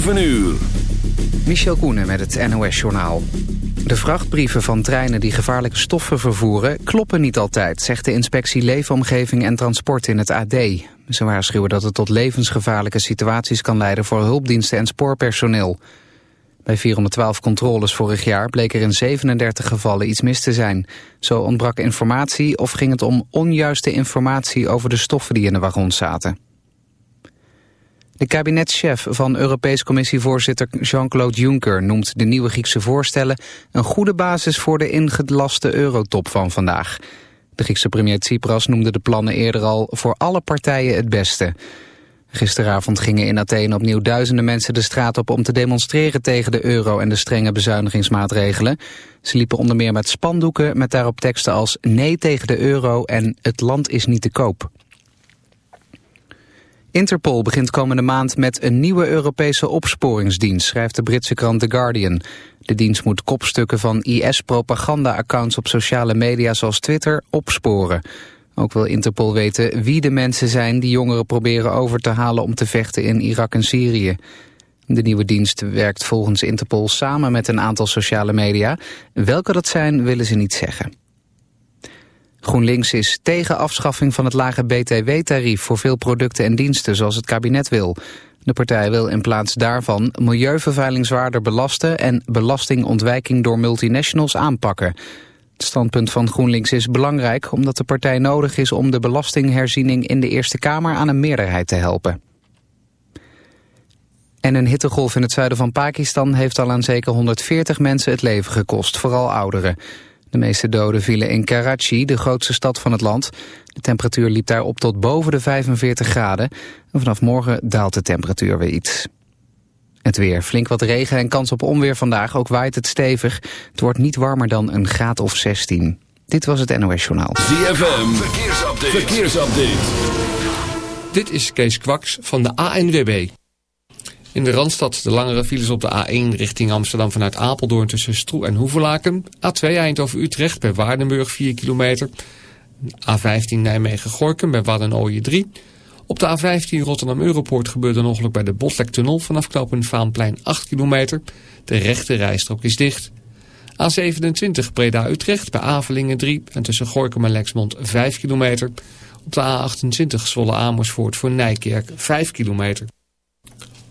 7 uur. Michel Koenen met het NOS-journaal. De vrachtbrieven van treinen die gevaarlijke stoffen vervoeren... kloppen niet altijd, zegt de inspectie Leefomgeving en Transport in het AD. Ze waarschuwen dat het tot levensgevaarlijke situaties kan leiden... voor hulpdiensten en spoorpersoneel. Bij 412 controles vorig jaar bleek er in 37 gevallen iets mis te zijn. Zo ontbrak informatie of ging het om onjuiste informatie... over de stoffen die in de wagons zaten. De kabinetschef van Europees Commissievoorzitter Jean-Claude Juncker noemt de nieuwe Griekse voorstellen een goede basis voor de ingelaste eurotop van vandaag. De Griekse premier Tsipras noemde de plannen eerder al voor alle partijen het beste. Gisteravond gingen in Athene opnieuw duizenden mensen de straat op om te demonstreren tegen de euro en de strenge bezuinigingsmaatregelen. Ze liepen onder meer met spandoeken met daarop teksten als nee tegen de euro en het land is niet te koop. Interpol begint komende maand met een nieuwe Europese opsporingsdienst, schrijft de Britse krant The Guardian. De dienst moet kopstukken van IS-propaganda-accounts op sociale media zoals Twitter opsporen. Ook wil Interpol weten wie de mensen zijn die jongeren proberen over te halen om te vechten in Irak en Syrië. De nieuwe dienst werkt volgens Interpol samen met een aantal sociale media. Welke dat zijn willen ze niet zeggen. GroenLinks is tegen afschaffing van het lage btw-tarief voor veel producten en diensten zoals het kabinet wil. De partij wil in plaats daarvan milieuvervuiling zwaarder belasten en belastingontwijking door multinationals aanpakken. Het standpunt van GroenLinks is belangrijk omdat de partij nodig is om de belastingherziening in de Eerste Kamer aan een meerderheid te helpen. En een hittegolf in het zuiden van Pakistan heeft al aan zeker 140 mensen het leven gekost, vooral ouderen. De meeste doden vielen in Karachi, de grootste stad van het land. De temperatuur liep daar op tot boven de 45 graden. En vanaf morgen daalt de temperatuur weer iets. Het weer. Flink wat regen en kans op onweer vandaag. Ook waait het stevig. Het wordt niet warmer dan een graad of 16. Dit was het NOS Journaal. ZFM. Verkeersupdate. Verkeersupdate. Dit is Kees Kwaks van de ANWB. In de Randstad de langere files op de A1 richting Amsterdam vanuit Apeldoorn tussen Stroe en Hoevelaken. A2 Eindhoven-Utrecht bij Waardenburg 4 kilometer. A15 Nijmegen-Gorkum bij Waddenooien 3. Op de A15 Rotterdam-Europoort gebeurde een ongeluk bij de Botlektunnel vanaf knooppunt Vaanplein 8 kilometer. De rechte rijstrook is dicht. A27 Breda-Utrecht bij Avelingen 3 en tussen Gorkum en Lexmond 5 kilometer. Op de A28 Zwolle-Amersfoort voor Nijkerk 5 kilometer.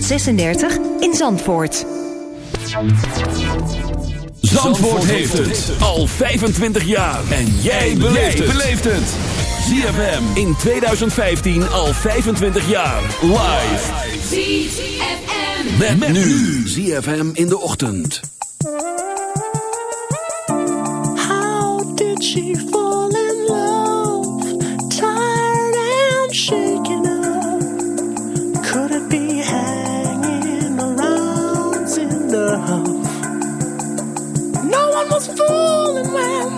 36 in Zandvoort. Zandvoort heeft het al 25 jaar. En jij beleeft het. ZFM in 2015 al 25 jaar. Live. ZFM. Met, nu. ZFM in de ochtend. How did she fall was fooling when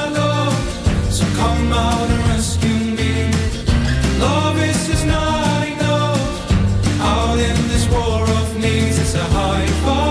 it's a hive of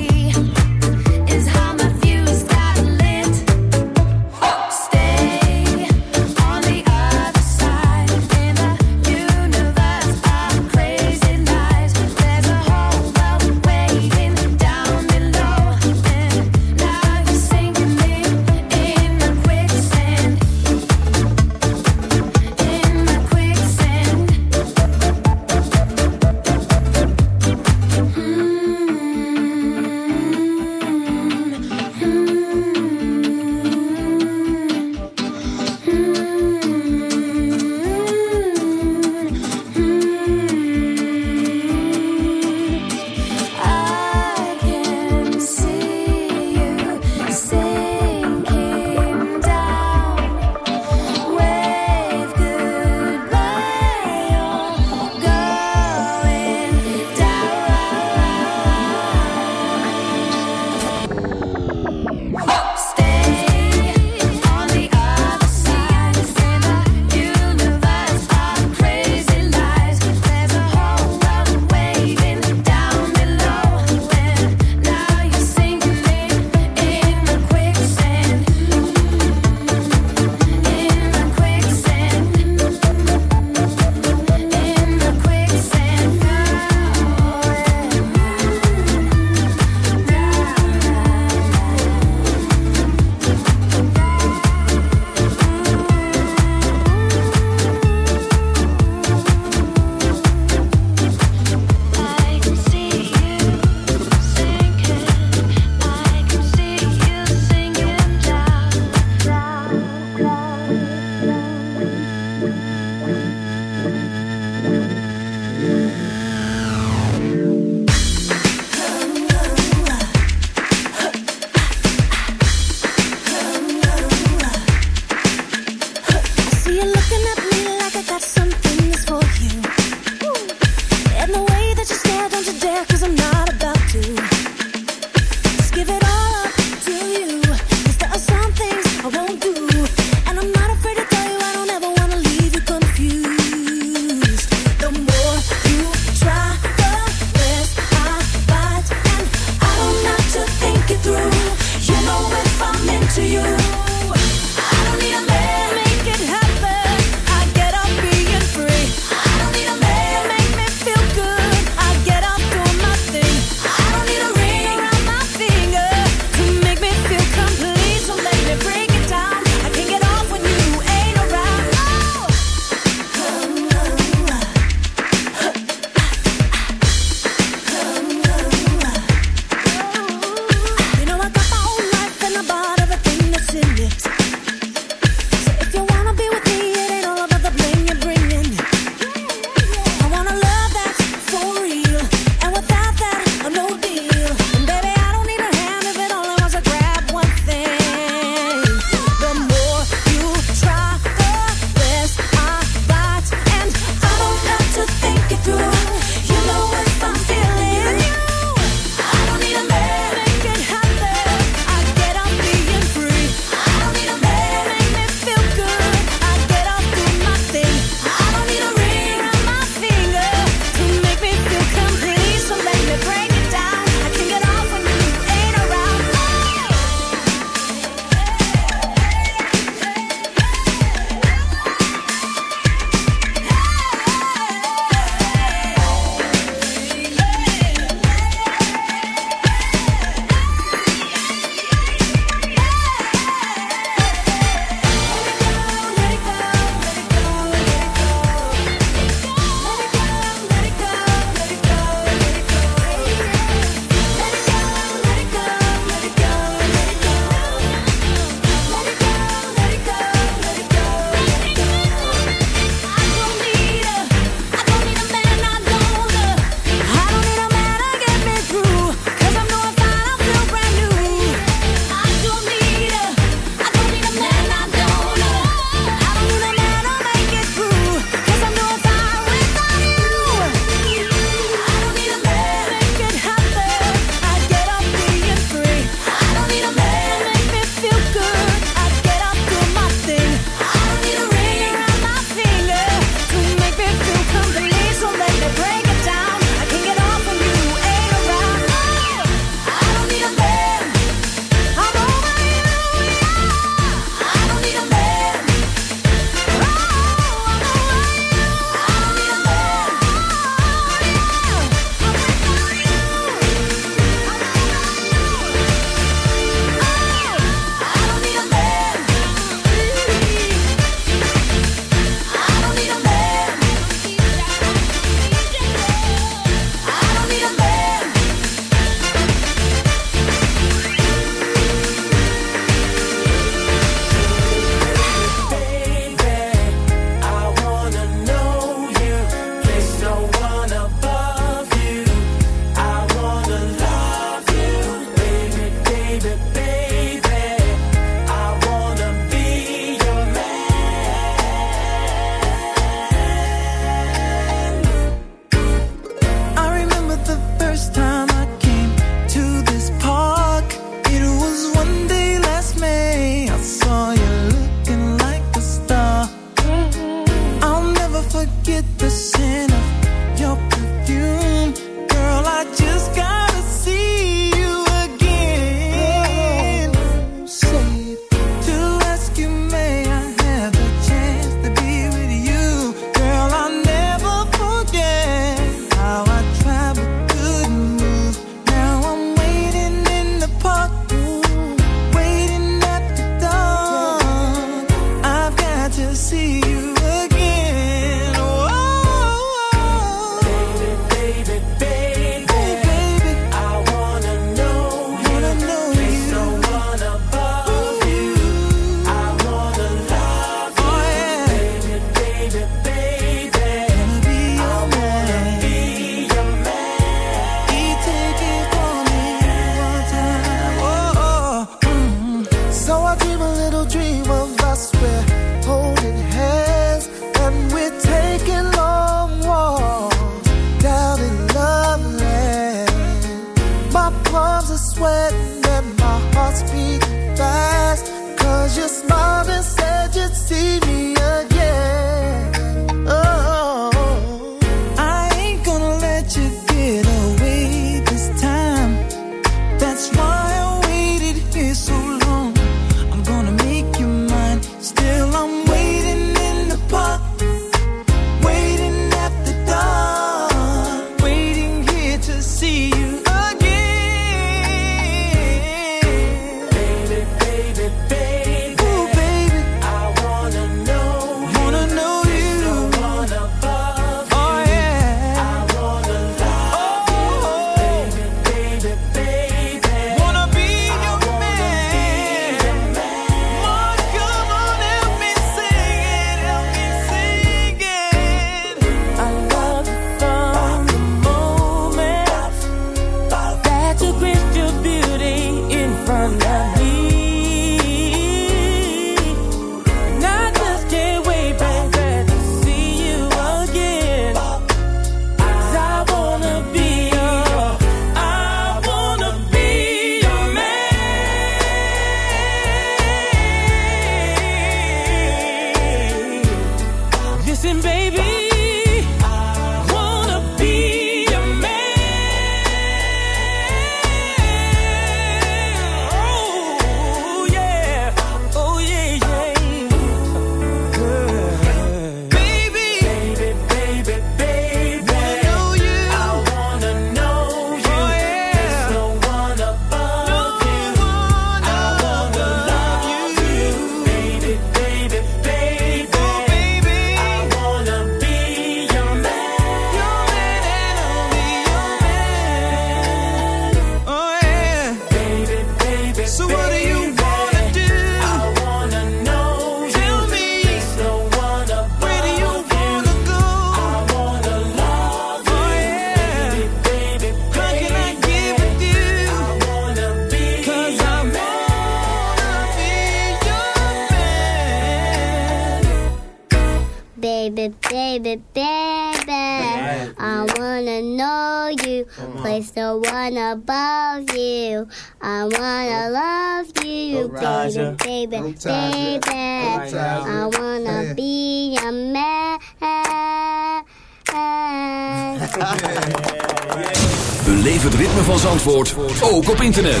internet.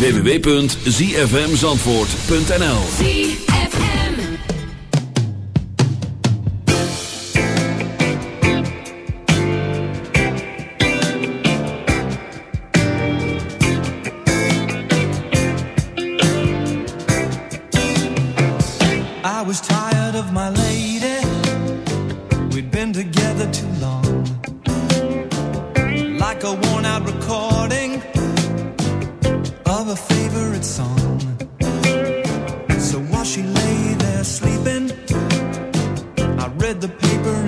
www.zfmzandvoort.nl I was tired of my lady. We'd been together too long like a worn out recording of a favorite song. So while she lay there sleeping, I read the paper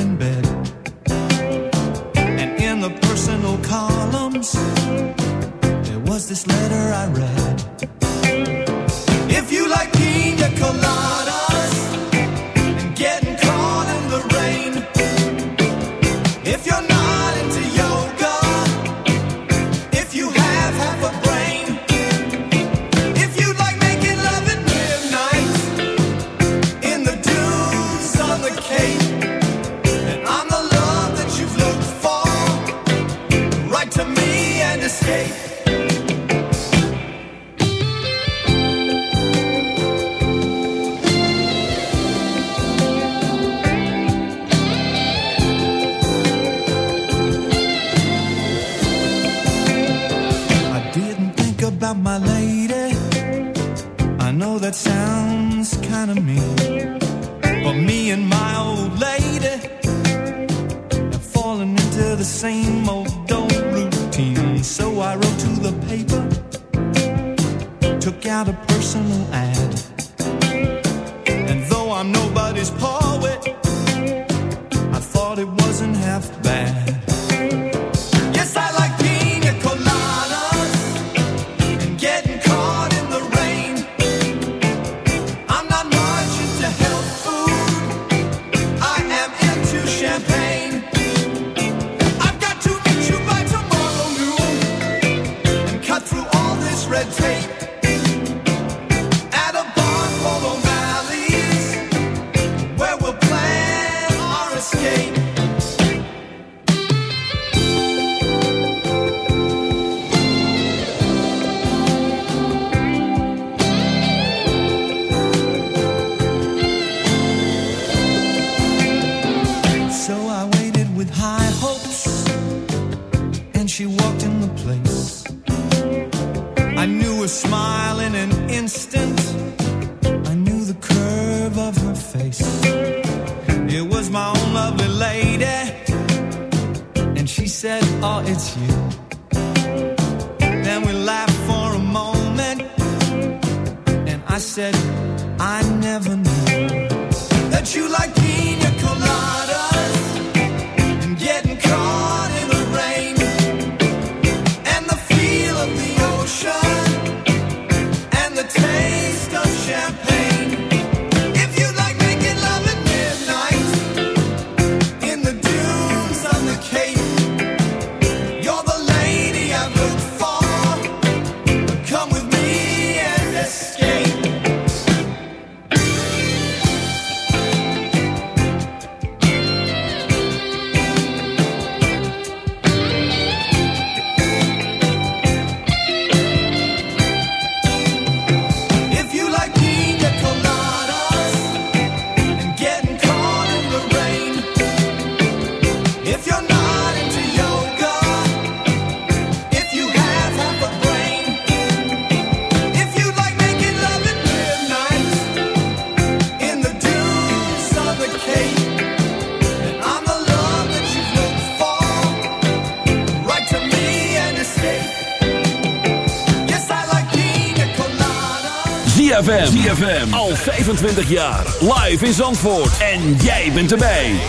GFM Al 25 jaar. Live in Zandvoort. En jij bent erbij.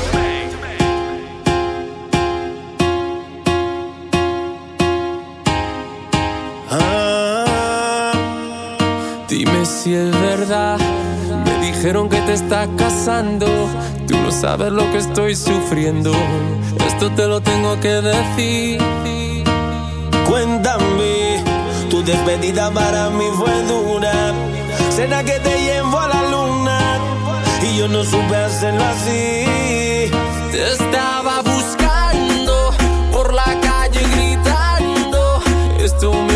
Ah, dime si es verdad. Me dijeron que te está casando. Tú no sabes lo que estoy sufriendo. Esto te lo tengo que decir. Cuéntame, tu despedida para mí fue dura cena que te llevo a la luna y yo no supe hacerlo así. Te estaba buscando por la calle gritando. Esto me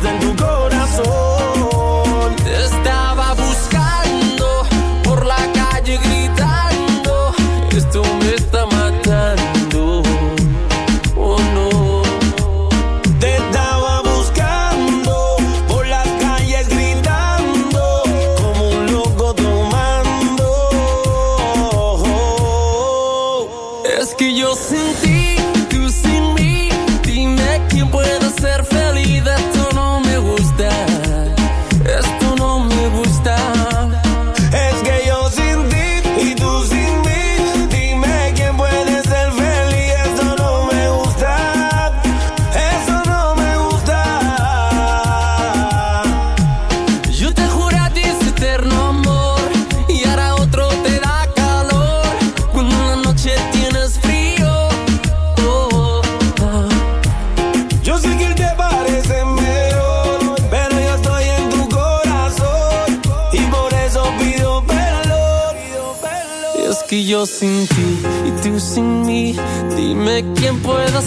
than to go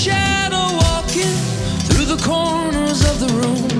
shadow walking through the corners of the room.